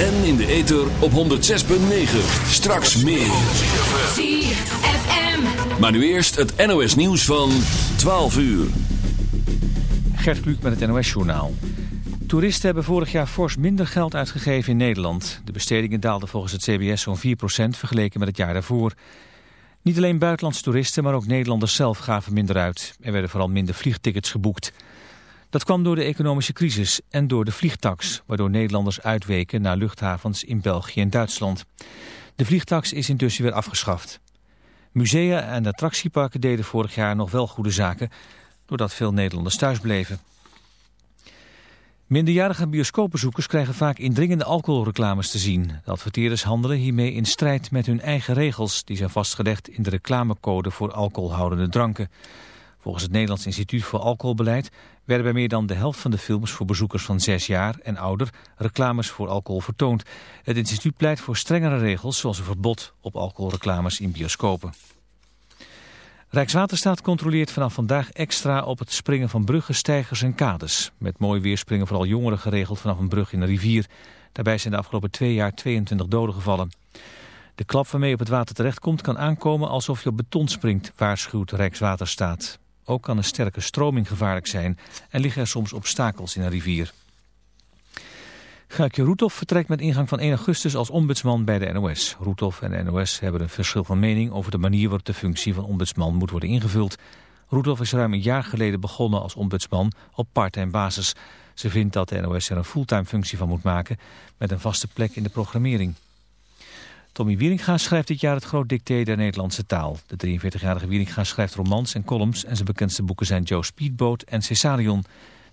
En in de ether op 106.9. Straks meer. ZFM. Maar nu eerst het NOS nieuws van 12 uur. Gert Kluk met het NOS-journaal. Toeristen hebben vorig jaar fors minder geld uitgegeven in Nederland. De bestedingen daalden volgens het CBS zo'n 4% vergeleken met het jaar daarvoor. Niet alleen buitenlandse toeristen, maar ook Nederlanders zelf gaven minder uit. Er werden vooral minder vliegtickets geboekt. Dat kwam door de economische crisis en door de vliegtax, waardoor Nederlanders uitweken naar luchthavens in België en Duitsland. De vliegtax is intussen weer afgeschaft. Musea en attractieparken deden vorig jaar nog wel goede zaken, doordat veel Nederlanders thuis bleven. Minderjarige bioscoopbezoekers krijgen vaak indringende alcoholreclames te zien. De adverteerders handelen hiermee in strijd met hun eigen regels... die zijn vastgelegd in de reclamecode voor alcoholhoudende dranken. Volgens het Nederlands Instituut voor Alcoholbeleid... werden bij meer dan de helft van de films voor bezoekers van zes jaar en ouder... reclames voor alcohol vertoond. Het instituut pleit voor strengere regels... zoals een verbod op alcoholreclames in bioscopen. Rijkswaterstaat controleert vanaf vandaag extra op het springen van bruggen, steigers en kades. Met mooi weer springen vooral jongeren geregeld vanaf een brug in een rivier. Daarbij zijn de afgelopen twee jaar 22 doden gevallen. De klap waarmee je op het water terechtkomt kan aankomen alsof je op beton springt, waarschuwt Rijkswaterstaat. Ook kan een sterke stroming gevaarlijk zijn en liggen er soms obstakels in een rivier. Gaikje Roethoff vertrekt met ingang van 1 augustus als ombudsman bij de NOS. Roethoff en de NOS hebben een verschil van mening over de manier waarop de functie van ombudsman moet worden ingevuld. Roethoff is ruim een jaar geleden begonnen als ombudsman op parttime basis. Ze vindt dat de NOS er een fulltime functie van moet maken met een vaste plek in de programmering. Tommy Wieringa schrijft dit jaar het groot dicté der Nederlandse taal. De 43-jarige Wieringa schrijft romans en columns en zijn bekendste boeken zijn Joe Speedboat en Cesarion.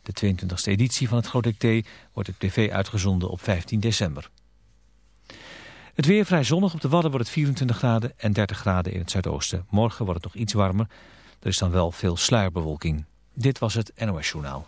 De 22e editie van het Groot Dicté wordt op tv uitgezonden op 15 december. Het weer vrij zonnig. Op de Wadden wordt het 24 graden en 30 graden in het zuidoosten. Morgen wordt het nog iets warmer. Er is dan wel veel sluierbewolking. Dit was het NOS Journaal.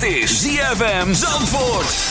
ZFM Zandvoort.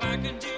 I can do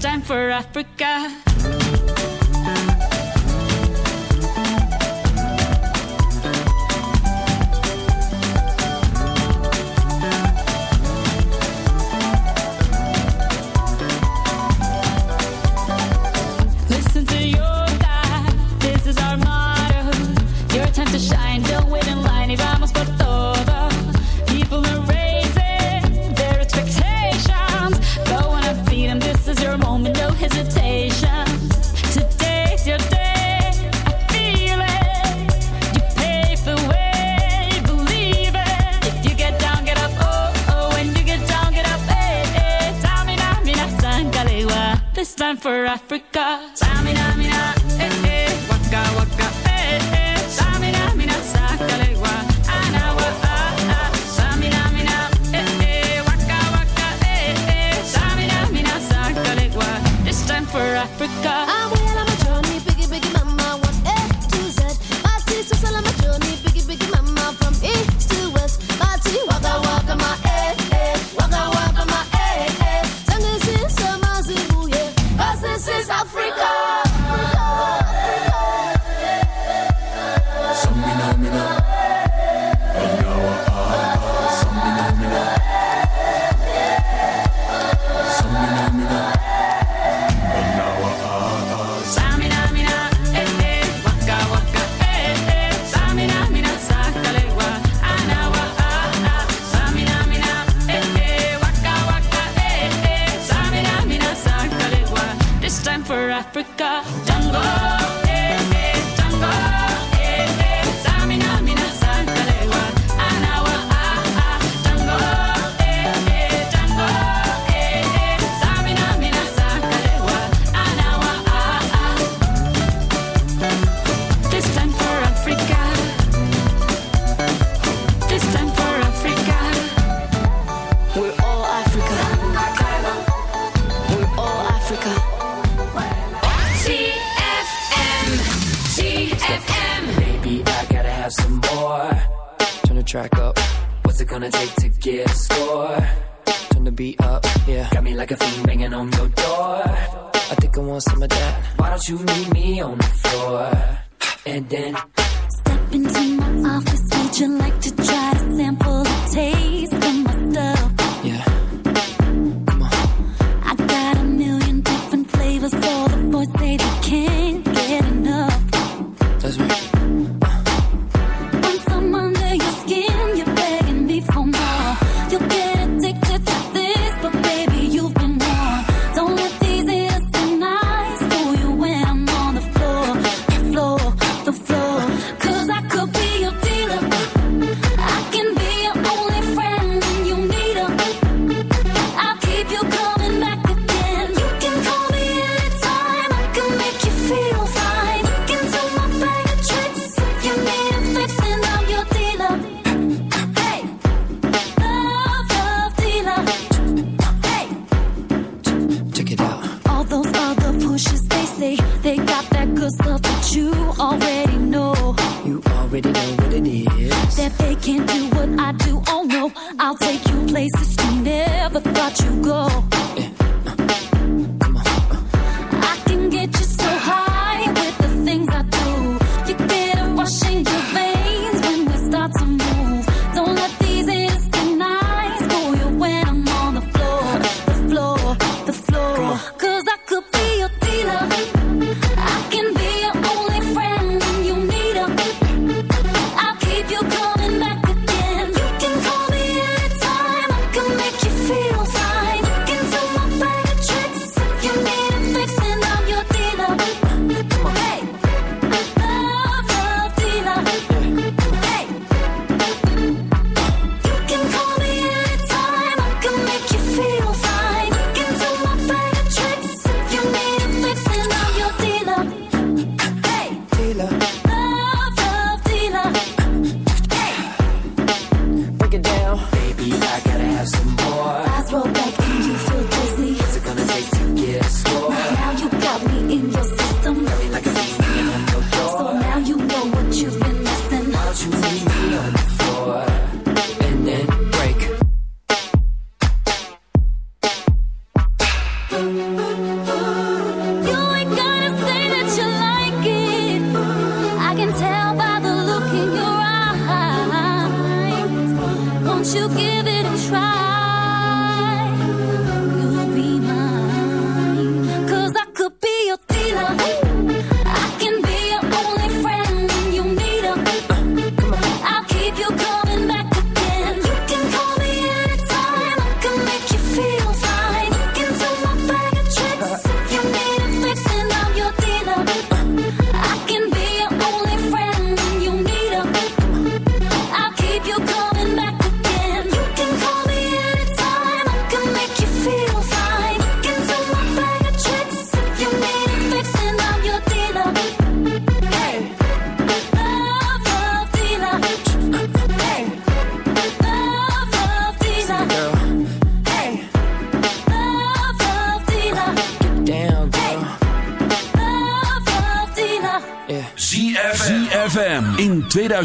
time for Africa.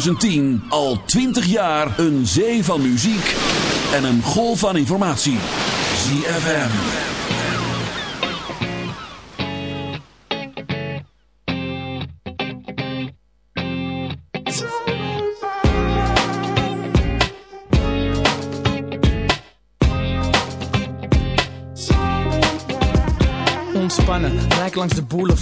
2010 al 20 jaar een zee van muziek en een golf van informatie. ZFM. Ontspannen, rijk langs de boer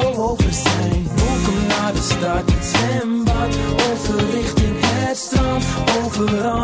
zo over zijn. Boeken naar de stad, het zwembad, overrichting het strand, overal.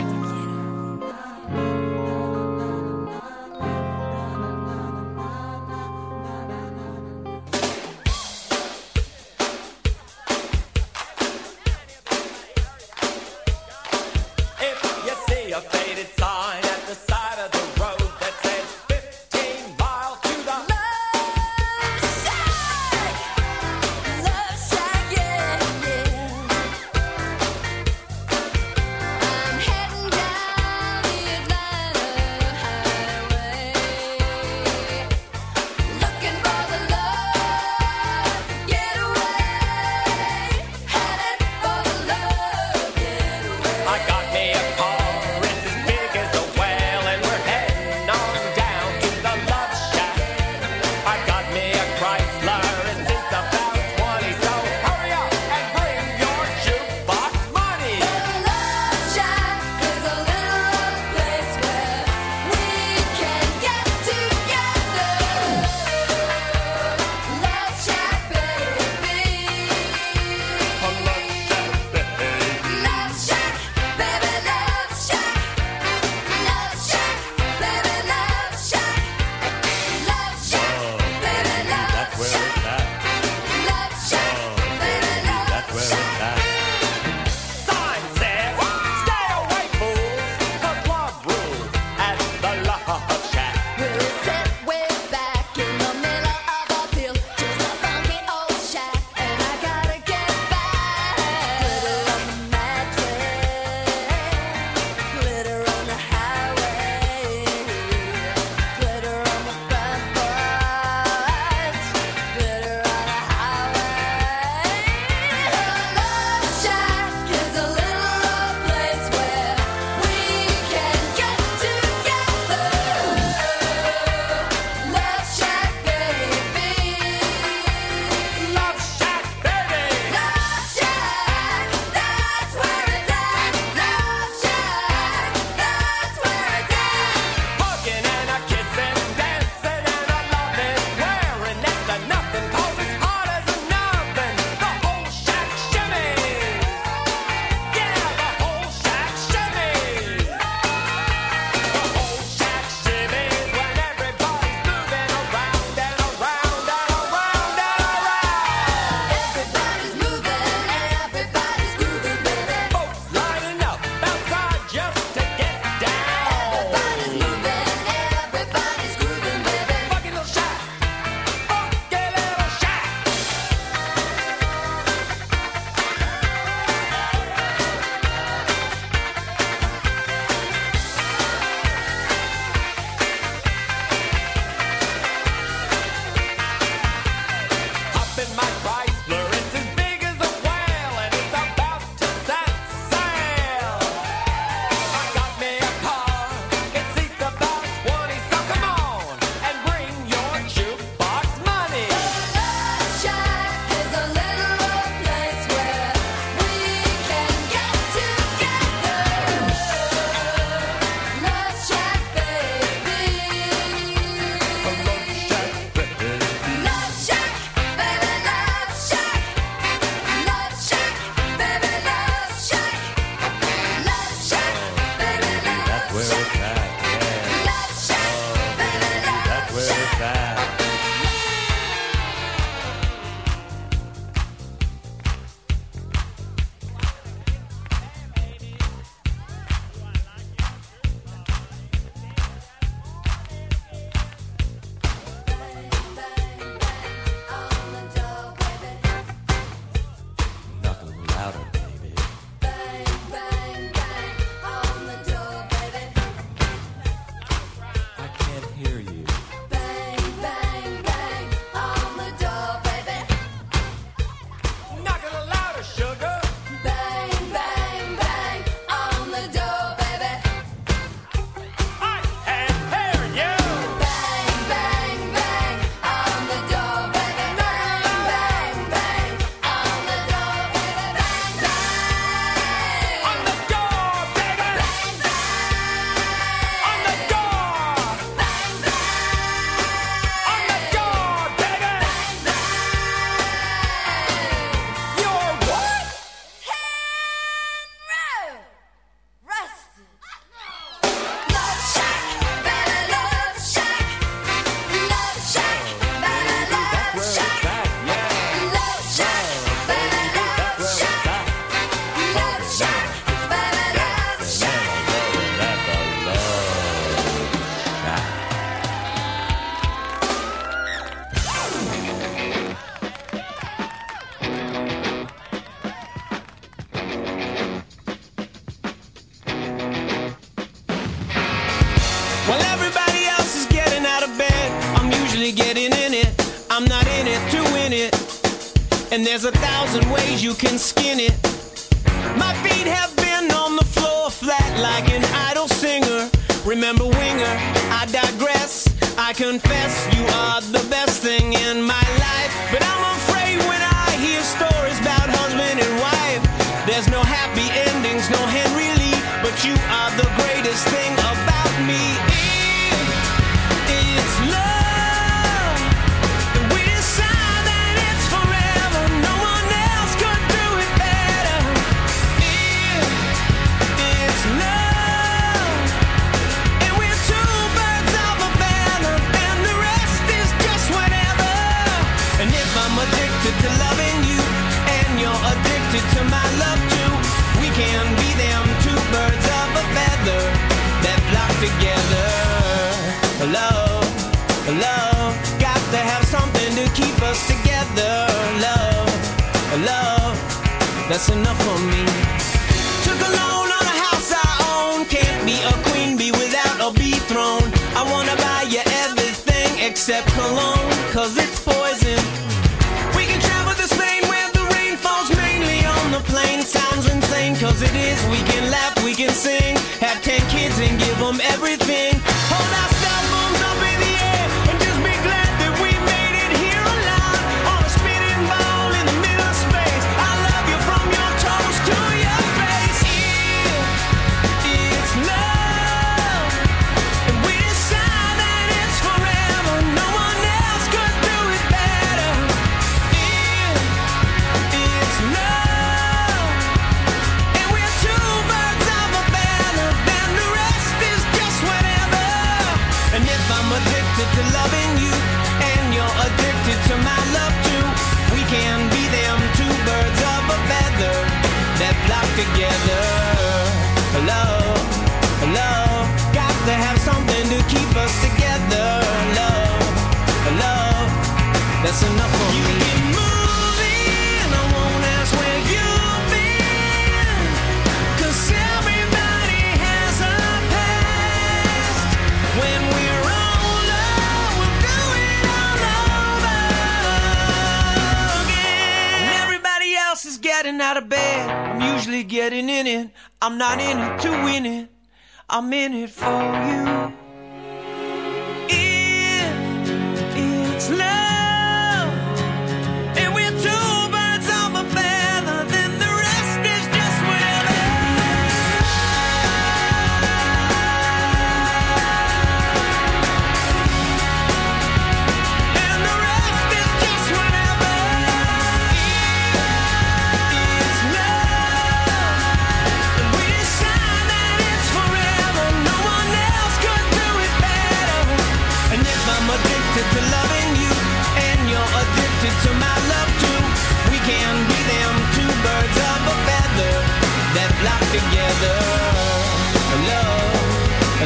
you can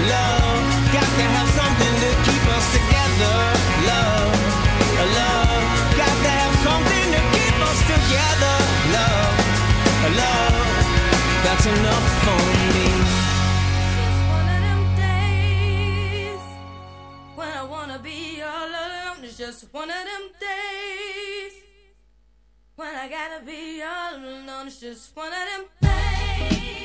love. Got to have something to keep us together, love. Love. Got to have something to keep us together, love. Love. That's enough for me. It's one of them days when I wanna be all alone. It's just one of them days when I gotta be all alone. It's just one of them days.